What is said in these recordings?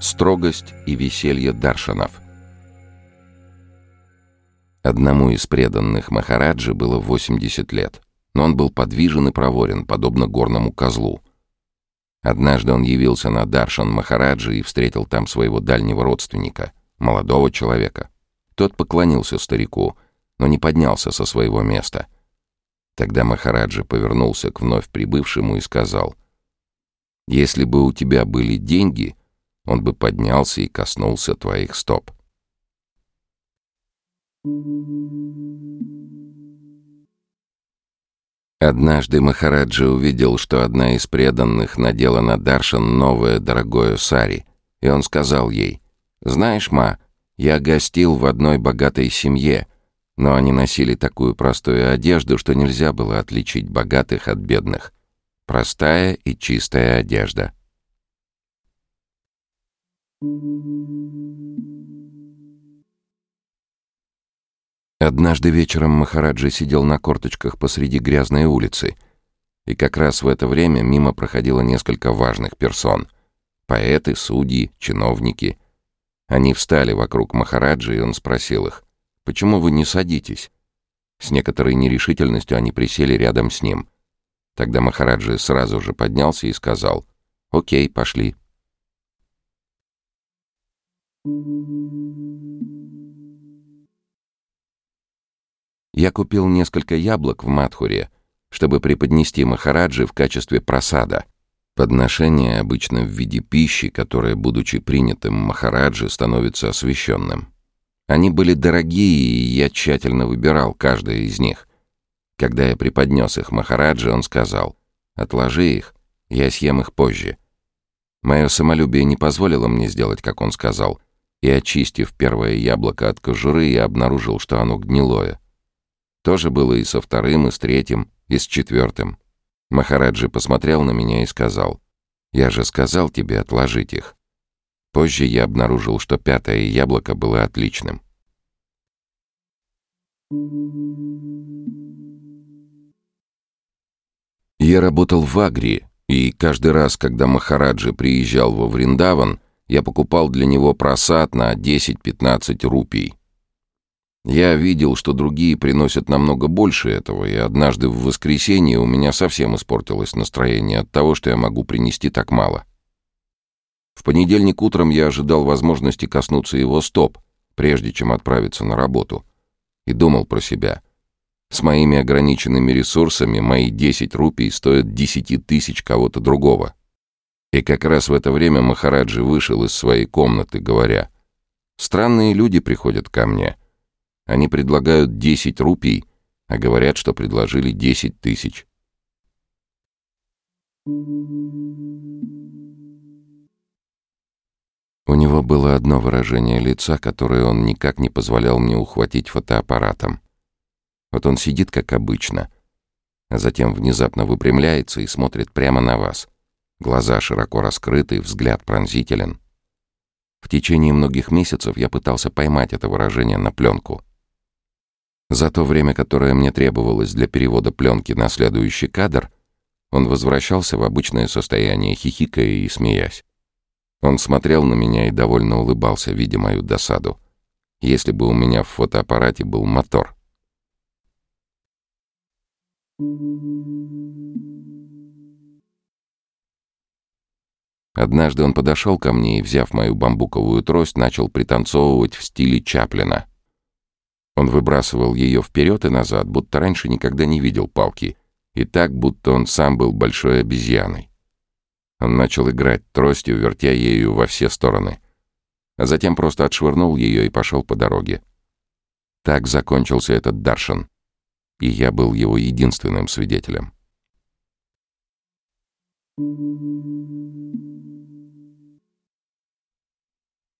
Строгость и веселье Даршанов. Одному из преданных Махараджи было 80 лет, но он был подвижен и проворен, подобно горному козлу. Однажды он явился на Даршан Махараджи и встретил там своего дальнего родственника, молодого человека. Тот поклонился старику, но не поднялся со своего места. Тогда Махараджи повернулся к вновь прибывшему и сказал, «Если бы у тебя были деньги, он бы поднялся и коснулся твоих стоп. Однажды Махараджа увидел, что одна из преданных надела на Даршан новое дорогое сари, и он сказал ей, «Знаешь, ма, я гостил в одной богатой семье, но они носили такую простую одежду, что нельзя было отличить богатых от бедных. Простая и чистая одежда». Однажды вечером Махараджа сидел на корточках посреди грязной улицы, и как раз в это время мимо проходило несколько важных персон — поэты, судьи, чиновники. Они встали вокруг Махараджи, и он спросил их, «Почему вы не садитесь?» С некоторой нерешительностью они присели рядом с ним. Тогда Махараджи сразу же поднялся и сказал, «Окей, пошли». Я купил несколько яблок в Матхуре, чтобы преподнести Махараджи в качестве просада. Подношение обычно в виде пищи, которая, будучи принятым Махараджи, становится освященным. Они были дорогие, и я тщательно выбирал каждое из них. Когда я преподнес их Махараджи, он сказал, «Отложи их, я съем их позже». Мое самолюбие не позволило мне сделать, как он сказал — и, очистив первое яблоко от кожуры, я обнаружил, что оно гнилое. То же было и со вторым, и с третьим, и с четвертым. Махараджи посмотрел на меня и сказал, «Я же сказал тебе отложить их». Позже я обнаружил, что пятое яблоко было отличным. Я работал в Агри, и каждый раз, когда Махараджи приезжал во Вриндаван, я покупал для него просад на 10-15 рупий. Я видел, что другие приносят намного больше этого, и однажды в воскресенье у меня совсем испортилось настроение от того, что я могу принести так мало. В понедельник утром я ожидал возможности коснуться его стоп, прежде чем отправиться на работу, и думал про себя. С моими ограниченными ресурсами мои 10 рупий стоят 10 тысяч кого-то другого. И как раз в это время Махараджи вышел из своей комнаты, говоря, «Странные люди приходят ко мне. Они предлагают 10 рупий, а говорят, что предложили 10 тысяч». У него было одно выражение лица, которое он никак не позволял мне ухватить фотоаппаратом. Вот он сидит, как обычно, а затем внезапно выпрямляется и смотрит прямо на вас — Глаза широко раскрыты, взгляд пронзителен. В течение многих месяцев я пытался поймать это выражение на пленку. За то время, которое мне требовалось для перевода пленки на следующий кадр, он возвращался в обычное состояние, хихикая и смеясь. Он смотрел на меня и довольно улыбался, видя мою досаду. Если бы у меня в фотоаппарате был мотор. Однажды он подошел ко мне и, взяв мою бамбуковую трость, начал пританцовывать в стиле Чаплина. Он выбрасывал ее вперед и назад, будто раньше никогда не видел палки, и так, будто он сам был большой обезьяной. Он начал играть тростью, вертя ею во все стороны, а затем просто отшвырнул ее и пошел по дороге. Так закончился этот Даршан, и я был его единственным свидетелем.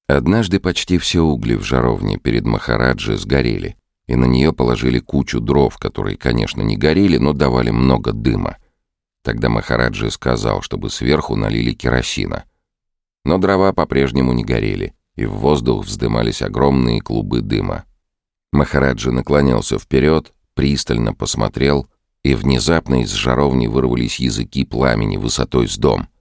Однажды почти все угли в жаровне перед Махараджи сгорели, и на нее положили кучу дров, которые, конечно, не горели, но давали много дыма. Тогда Махараджи сказал, чтобы сверху налили керосина. Но дрова по-прежнему не горели, и в воздух вздымались огромные клубы дыма. Махараджи наклонился вперед, пристально посмотрел, и внезапно из жаровни вырвались языки пламени высотой с дом —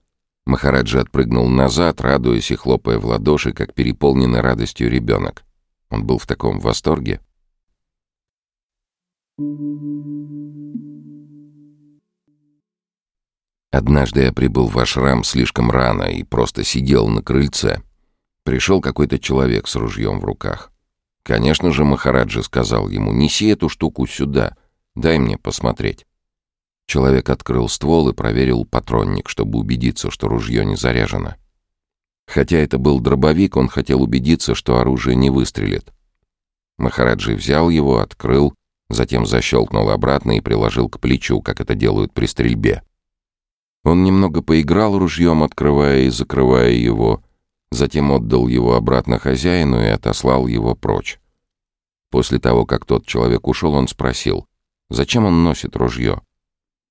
Махараджа отпрыгнул назад, радуясь и хлопая в ладоши, как переполненный радостью ребенок. Он был в таком восторге. Однажды я прибыл в ашрам слишком рано и просто сидел на крыльце. Пришел какой-то человек с ружьем в руках. Конечно же, Махараджа сказал ему, «Неси эту штуку сюда, дай мне посмотреть». Человек открыл ствол и проверил патронник, чтобы убедиться, что ружье не заряжено. Хотя это был дробовик, он хотел убедиться, что оружие не выстрелит. Махараджи взял его, открыл, затем защелкнул обратно и приложил к плечу, как это делают при стрельбе. Он немного поиграл ружьем, открывая и закрывая его, затем отдал его обратно хозяину и отослал его прочь. После того, как тот человек ушел, он спросил, зачем он носит ружье.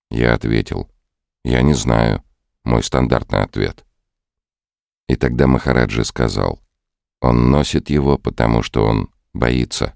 Я ответил, я не знаю, мой стандартный ответ. И тогда Махараджи сказал, он носит его, потому что он боится.